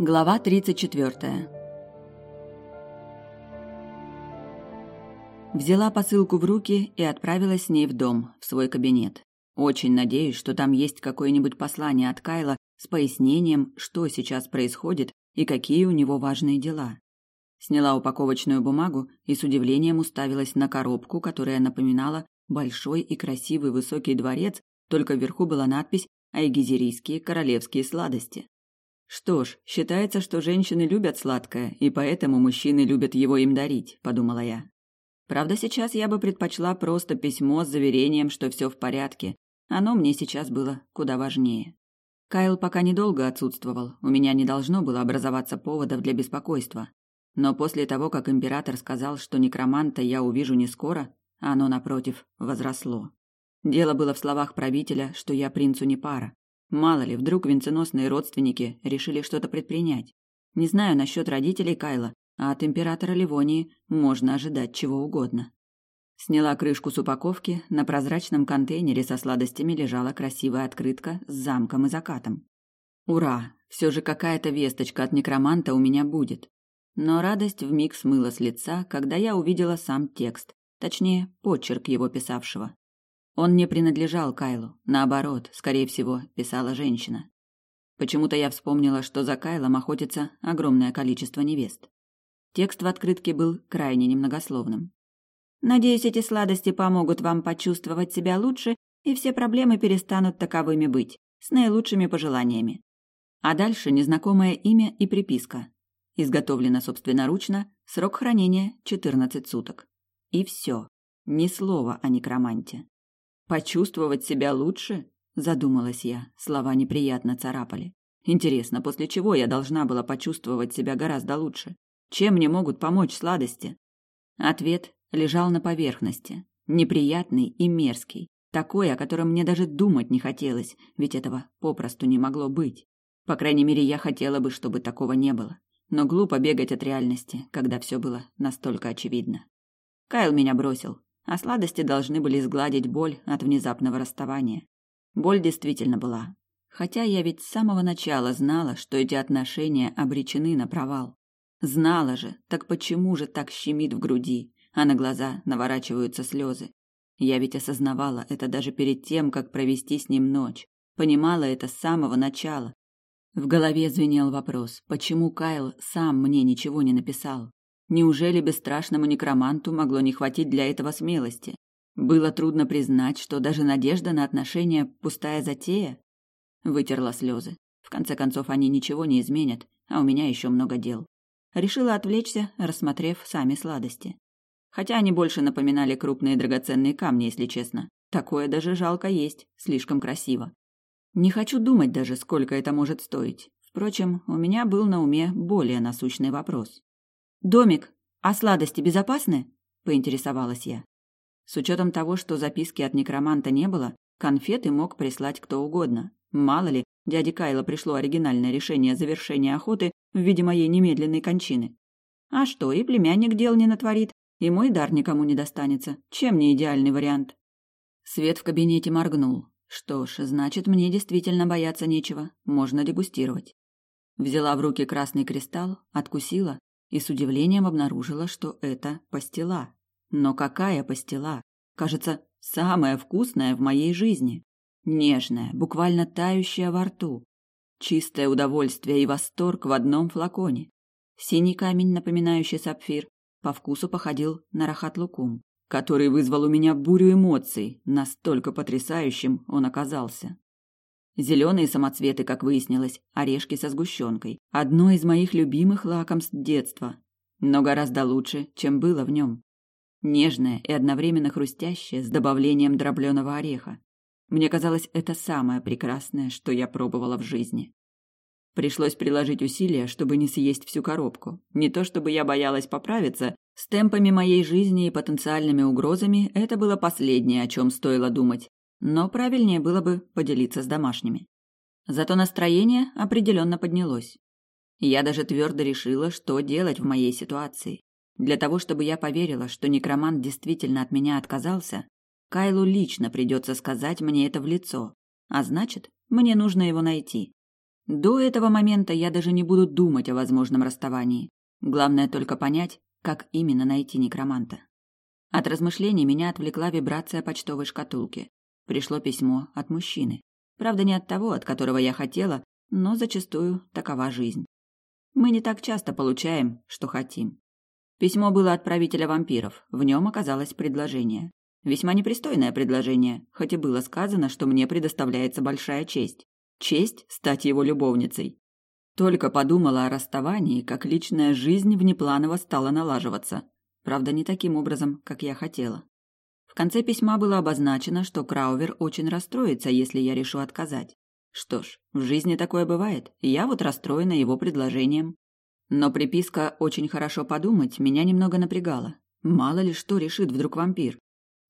Глава 34. Взяла посылку в руки и отправилась с ней в дом, в свой кабинет. Очень надеюсь, что там есть какое-нибудь послание от Кайла с пояснением, что сейчас происходит и какие у него важные дела. Сняла упаковочную бумагу и с удивлением уставилась на коробку, которая напоминала большой и красивый высокий дворец, только вверху была надпись «Айгизерийские королевские сладости». Что ж, считается, что женщины любят сладкое, и поэтому мужчины любят его им дарить, подумала я. Правда, сейчас я бы предпочла просто письмо с заверением, что все в порядке. Оно мне сейчас было куда важнее. Кайл пока недолго отсутствовал, у меня не должно было образоваться поводов для беспокойства. Но после того, как император сказал, что некроманта я увижу не скоро, оно, напротив, возросло. Дело было в словах правителя, что я принцу не пара. Мало ли, вдруг венценосные родственники решили что-то предпринять. Не знаю насчет родителей Кайла, а от императора Ливонии можно ожидать чего угодно. Сняла крышку с упаковки, на прозрачном контейнере со сладостями лежала красивая открытка с замком и закатом. Ура! Все же какая-то весточка от некроманта у меня будет. Но радость вмиг смыла с лица, когда я увидела сам текст, точнее, почерк его писавшего. Он не принадлежал Кайлу, наоборот, скорее всего, писала женщина. Почему-то я вспомнила, что за Кайлом охотится огромное количество невест. Текст в открытке был крайне немногословным. Надеюсь, эти сладости помогут вам почувствовать себя лучше, и все проблемы перестанут таковыми быть. С наилучшими пожеланиями. А дальше незнакомое имя и приписка. Изготовлено собственноручно, срок хранения 14 суток. И все. Ни слова о некроманте. Почувствовать себя лучше? Задумалась я. Слова неприятно царапали. Интересно, после чего я должна была почувствовать себя гораздо лучше? Чем мне могут помочь сладости? Ответ лежал на поверхности. Неприятный и мерзкий. Такой, о котором мне даже думать не хотелось, ведь этого попросту не могло быть. По крайней мере, я хотела бы, чтобы такого не было. Но глупо бегать от реальности, когда все было настолько очевидно. Кайл меня бросил а сладости должны были сгладить боль от внезапного расставания. Боль действительно была. Хотя я ведь с самого начала знала, что эти отношения обречены на провал. Знала же, так почему же так щемит в груди, а на глаза наворачиваются слезы? Я ведь осознавала это даже перед тем, как провести с ним ночь. Понимала это с самого начала. В голове звенел вопрос, почему Кайл сам мне ничего не написал? Неужели бесстрашному некроманту могло не хватить для этого смелости? Было трудно признать, что даже надежда на отношения – пустая затея. Вытерла слезы. В конце концов, они ничего не изменят, а у меня еще много дел. Решила отвлечься, рассмотрев сами сладости. Хотя они больше напоминали крупные драгоценные камни, если честно. Такое даже жалко есть, слишком красиво. Не хочу думать даже, сколько это может стоить. Впрочем, у меня был на уме более насущный вопрос. «Домик, а сладости безопасны?» – поинтересовалась я. С учетом того, что записки от некроманта не было, конфеты мог прислать кто угодно. Мало ли, дяде Кайла пришло оригинальное решение завершения охоты в виде моей немедленной кончины. А что, и племянник дел не натворит, и мой дар никому не достанется. Чем не идеальный вариант? Свет в кабинете моргнул. Что ж, значит, мне действительно бояться нечего. Можно дегустировать. Взяла в руки красный кристалл, откусила и с удивлением обнаружила, что это пастила. Но какая пастила? Кажется, самая вкусная в моей жизни. Нежная, буквально тающая во рту. Чистое удовольствие и восторг в одном флаконе. Синий камень, напоминающий сапфир, по вкусу походил на рахат-лукум, который вызвал у меня бурю эмоций, настолько потрясающим он оказался. Зеленые самоцветы, как выяснилось, орешки со сгущенкой. Одно из моих любимых лакомств детства, но гораздо лучше, чем было в нем. Нежное и одновременно хрустящее с добавлением дробленого ореха. Мне казалось, это самое прекрасное, что я пробовала в жизни. Пришлось приложить усилия, чтобы не съесть всю коробку. Не то чтобы я боялась поправиться, с темпами моей жизни и потенциальными угрозами это было последнее, о чем стоило думать но правильнее было бы поделиться с домашними. Зато настроение определенно поднялось. Я даже твердо решила, что делать в моей ситуации. Для того, чтобы я поверила, что некромант действительно от меня отказался, Кайлу лично придется сказать мне это в лицо, а значит, мне нужно его найти. До этого момента я даже не буду думать о возможном расставании. Главное только понять, как именно найти некроманта. От размышлений меня отвлекла вибрация почтовой шкатулки. Пришло письмо от мужчины. Правда, не от того, от которого я хотела, но зачастую такова жизнь. Мы не так часто получаем, что хотим. Письмо было от правителя вампиров. В нем оказалось предложение. Весьма непристойное предложение, хоть и было сказано, что мне предоставляется большая честь. Честь стать его любовницей. Только подумала о расставании, как личная жизнь внепланово стала налаживаться. Правда, не таким образом, как я хотела. В конце письма было обозначено, что Краувер очень расстроится, если я решу отказать. Что ж, в жизни такое бывает, я вот расстроена его предложением. Но приписка «очень хорошо подумать» меня немного напрягала. Мало ли что решит вдруг вампир.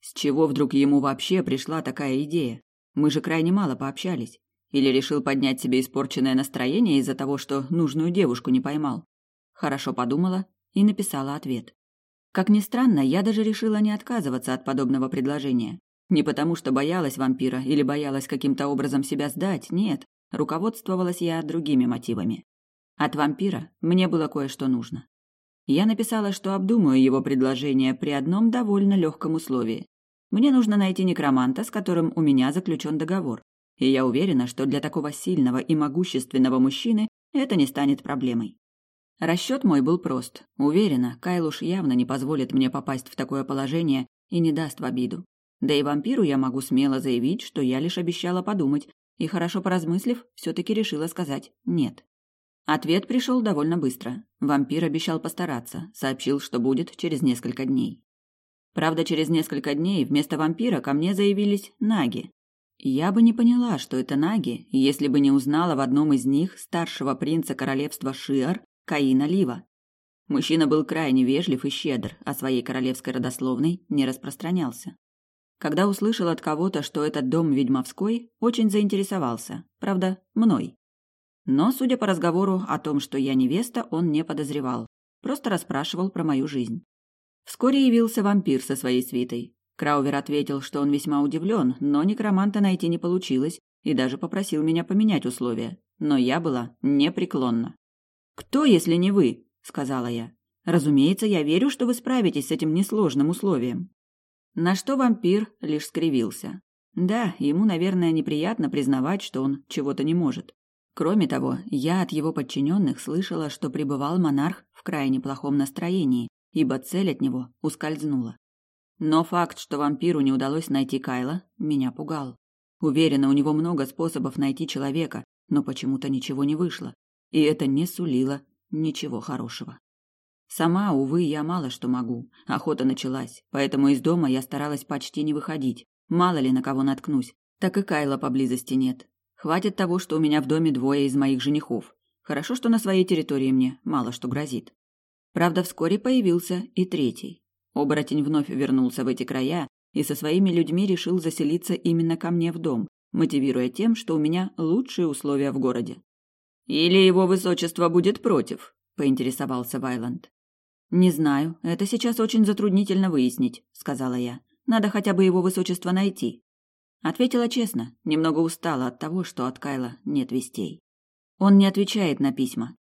С чего вдруг ему вообще пришла такая идея? Мы же крайне мало пообщались. Или решил поднять себе испорченное настроение из-за того, что нужную девушку не поймал? Хорошо подумала и написала ответ. Как ни странно, я даже решила не отказываться от подобного предложения. Не потому, что боялась вампира или боялась каким-то образом себя сдать, нет. Руководствовалась я другими мотивами. От вампира мне было кое-что нужно. Я написала, что обдумаю его предложение при одном довольно легком условии. Мне нужно найти некроманта, с которым у меня заключен договор. И я уверена, что для такого сильного и могущественного мужчины это не станет проблемой. Расчет мой был прост. Уверена, Кайлуш явно не позволит мне попасть в такое положение и не даст в обиду. Да и вампиру я могу смело заявить, что я лишь обещала подумать, и, хорошо поразмыслив, все-таки решила сказать «нет». Ответ пришел довольно быстро. Вампир обещал постараться, сообщил, что будет через несколько дней. Правда, через несколько дней вместо вампира ко мне заявились наги, я бы не поняла, что это наги, если бы не узнала в одном из них старшего принца королевства Шиар, Каина Лива. Мужчина был крайне вежлив и щедр, а своей королевской родословной не распространялся. Когда услышал от кого-то, что этот дом ведьмовской, очень заинтересовался, правда, мной. Но, судя по разговору о том, что я невеста, он не подозревал, просто расспрашивал про мою жизнь. Вскоре явился вампир со своей свитой. Краувер ответил, что он весьма удивлен, но некроманта найти не получилось, и даже попросил меня поменять условия. Но я была непреклонна. «Кто, если не вы?» — сказала я. «Разумеется, я верю, что вы справитесь с этим несложным условием». На что вампир лишь скривился. Да, ему, наверное, неприятно признавать, что он чего-то не может. Кроме того, я от его подчиненных слышала, что пребывал монарх в крайне плохом настроении, ибо цель от него ускользнула. Но факт, что вампиру не удалось найти Кайла, меня пугал. Уверена, у него много способов найти человека, но почему-то ничего не вышло. И это не сулило ничего хорошего. Сама, увы, я мало что могу. Охота началась, поэтому из дома я старалась почти не выходить. Мало ли на кого наткнусь. Так и Кайла поблизости нет. Хватит того, что у меня в доме двое из моих женихов. Хорошо, что на своей территории мне мало что грозит. Правда, вскоре появился и третий. Оборотень вновь вернулся в эти края и со своими людьми решил заселиться именно ко мне в дом, мотивируя тем, что у меня лучшие условия в городе. «Или его высочество будет против?» – поинтересовался Вайланд. «Не знаю, это сейчас очень затруднительно выяснить», – сказала я. «Надо хотя бы его высочество найти». Ответила честно, немного устала от того, что от Кайла нет вестей. Он не отвечает на письма.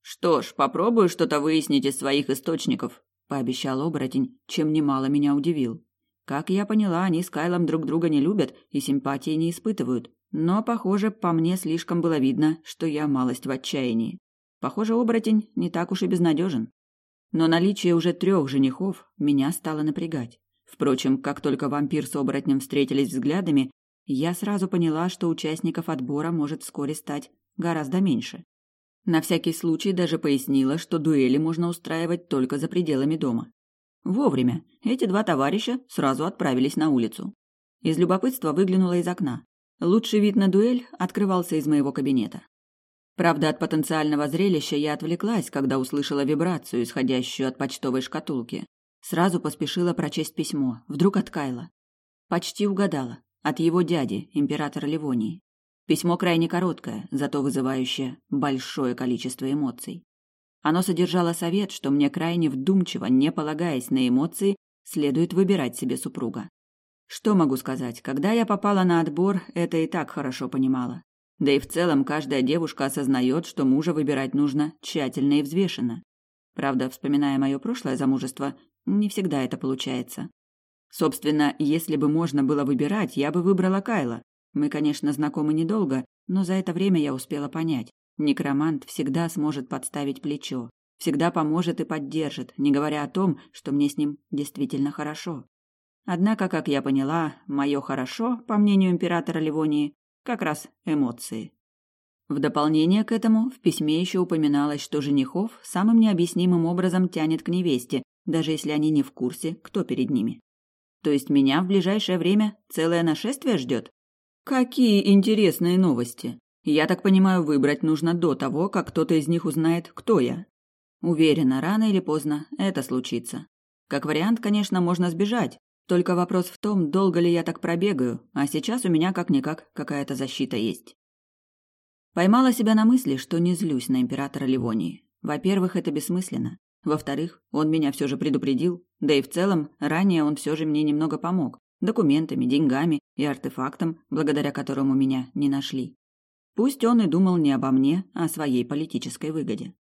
«Что ж, попробую что-то выяснить из своих источников», пообещал оборотень, чем немало меня удивил. Как я поняла, они с Кайлом друг друга не любят и симпатии не испытывают. Но, похоже, по мне слишком было видно, что я малость в отчаянии. Похоже, оборотень не так уж и безнадежен. Но наличие уже трех женихов меня стало напрягать. Впрочем, как только вампир с оборотнем встретились взглядами, я сразу поняла, что участников отбора может вскоре стать гораздо меньше. На всякий случай даже пояснила, что дуэли можно устраивать только за пределами дома. Вовремя эти два товарища сразу отправились на улицу. Из любопытства выглянула из окна. Лучший вид на дуэль открывался из моего кабинета. Правда, от потенциального зрелища я отвлеклась, когда услышала вибрацию, исходящую от почтовой шкатулки. Сразу поспешила прочесть письмо, вдруг от Кайла. Почти угадала. От его дяди, императора Ливонии. Письмо крайне короткое, зато вызывающее большое количество эмоций. Оно содержало совет, что мне крайне вдумчиво, не полагаясь на эмоции, следует выбирать себе супруга. Что могу сказать, когда я попала на отбор, это и так хорошо понимала. Да и в целом каждая девушка осознает, что мужа выбирать нужно тщательно и взвешенно. Правда, вспоминая мое прошлое замужество, не всегда это получается. Собственно, если бы можно было выбирать, я бы выбрала Кайла. Мы, конечно, знакомы недолго, но за это время я успела понять. Некромант всегда сможет подставить плечо, всегда поможет и поддержит, не говоря о том, что мне с ним действительно хорошо. Однако, как я поняла, мое «хорошо», по мнению императора Ливонии, как раз эмоции. В дополнение к этому в письме еще упоминалось, что женихов самым необъяснимым образом тянет к невесте, даже если они не в курсе, кто перед ними. То есть меня в ближайшее время целое нашествие ждет? Какие интересные новости! Я так понимаю, выбрать нужно до того, как кто-то из них узнает, кто я. Уверена, рано или поздно это случится. Как вариант, конечно, можно сбежать, только вопрос в том, долго ли я так пробегаю, а сейчас у меня как-никак какая-то защита есть. Поймала себя на мысли, что не злюсь на императора Ливонии. Во-первых, это бессмысленно. Во-вторых, он меня все же предупредил, да и в целом ранее он все же мне немного помог. Документами, деньгами и артефактом, благодаря которому меня не нашли. Пусть он и думал не обо мне, а о своей политической выгоде.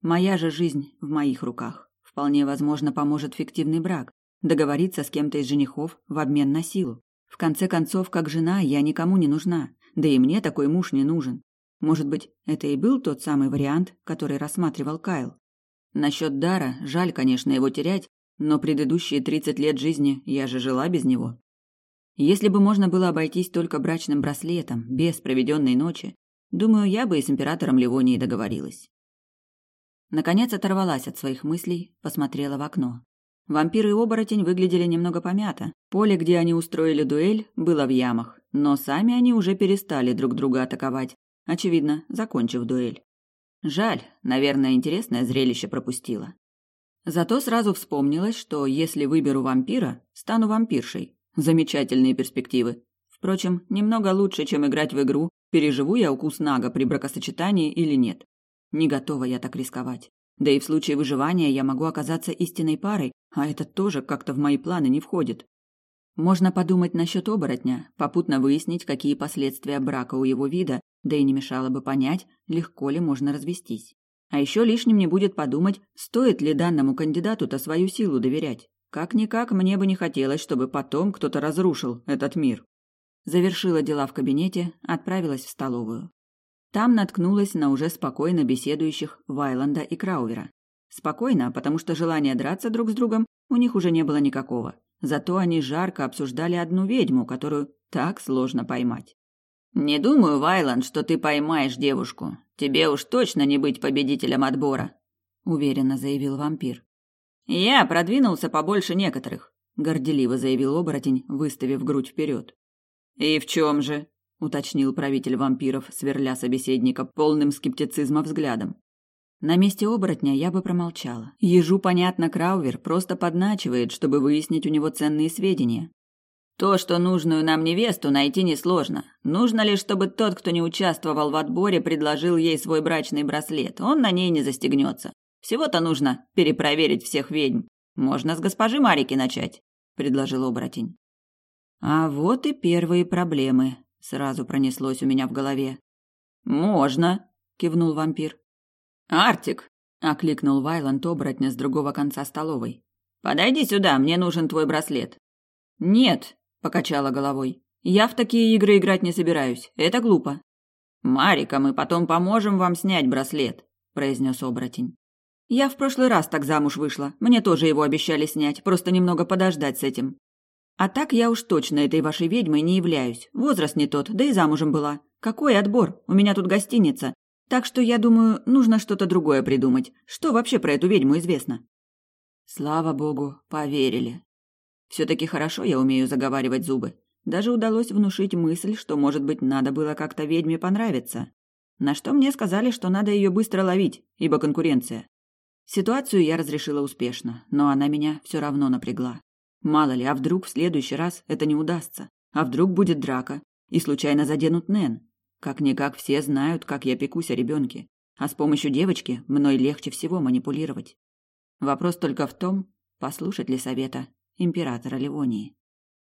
Моя же жизнь в моих руках. Вполне возможно, поможет фиктивный брак, договориться с кем-то из женихов в обмен на силу. В конце концов, как жена, я никому не нужна, да и мне такой муж не нужен. Может быть, это и был тот самый вариант, который рассматривал Кайл. Насчет дара, жаль, конечно, его терять, но предыдущие тридцать лет жизни я же жила без него. Если бы можно было обойтись только брачным браслетом, без проведенной ночи, думаю, я бы и с императором Ливонии договорилась. Наконец оторвалась от своих мыслей, посмотрела в окно. Вампир и оборотень выглядели немного помято. Поле, где они устроили дуэль, было в ямах, но сами они уже перестали друг друга атаковать, очевидно, закончив дуэль. Жаль, наверное, интересное зрелище пропустила. Зато сразу вспомнилось, что если выберу вампира, стану вампиршей. Замечательные перспективы. Впрочем, немного лучше, чем играть в игру, переживу я укус Нага при бракосочетании или нет. Не готова я так рисковать. Да и в случае выживания я могу оказаться истинной парой, а это тоже как-то в мои планы не входит. Можно подумать насчет оборотня, попутно выяснить, какие последствия брака у его вида, да и не мешало бы понять, легко ли можно развестись. А еще лишним не будет подумать, стоит ли данному кандидату-то свою силу доверять. Как-никак мне бы не хотелось, чтобы потом кто-то разрушил этот мир. Завершила дела в кабинете, отправилась в столовую. Там наткнулась на уже спокойно беседующих Вайланда и Краувера. Спокойно, потому что желания драться друг с другом у них уже не было никакого. Зато они жарко обсуждали одну ведьму, которую так сложно поймать. «Не думаю, Вайланд, что ты поймаешь девушку. Тебе уж точно не быть победителем отбора», — уверенно заявил вампир. «Я продвинулся побольше некоторых», — горделиво заявил оборотень, выставив грудь вперед. «И в чем же?» — уточнил правитель вампиров, сверля собеседника полным скептицизма взглядом. На месте оборотня я бы промолчала. Ежу, понятно, Краувер просто подначивает, чтобы выяснить у него ценные сведения. То, что нужную нам невесту найти несложно. Нужно лишь, чтобы тот, кто не участвовал в отборе, предложил ей свой брачный браслет. Он на ней не застегнется. Всего-то нужно перепроверить всех ведьм. Можно с госпожи Марики начать, предложил оборотень. А вот и первые проблемы, сразу пронеслось у меня в голове. Можно, кивнул вампир. «Артик!» – окликнул Вайланд оборотня с другого конца столовой. «Подойди сюда, мне нужен твой браслет». «Нет», – покачала головой. «Я в такие игры играть не собираюсь. Это глупо». «Марика, мы потом поможем вам снять браслет», – произнес оборотень. «Я в прошлый раз так замуж вышла. Мне тоже его обещали снять, просто немного подождать с этим. А так я уж точно этой вашей ведьмой не являюсь. Возраст не тот, да и замужем была. Какой отбор? У меня тут гостиница. Так что, я думаю, нужно что-то другое придумать. Что вообще про эту ведьму известно? Слава богу, поверили. Все-таки хорошо я умею заговаривать зубы. Даже удалось внушить мысль, что, может быть, надо было как-то ведьме понравиться. На что мне сказали, что надо ее быстро ловить, ибо конкуренция. Ситуацию я разрешила успешно, но она меня все равно напрягла. Мало ли, а вдруг в следующий раз это не удастся? А вдруг будет драка, и случайно заденут Нэн? Как-никак все знают, как я пекусь о ребенке, а с помощью девочки мной легче всего манипулировать. Вопрос только в том, послушать ли совета императора Ливонии.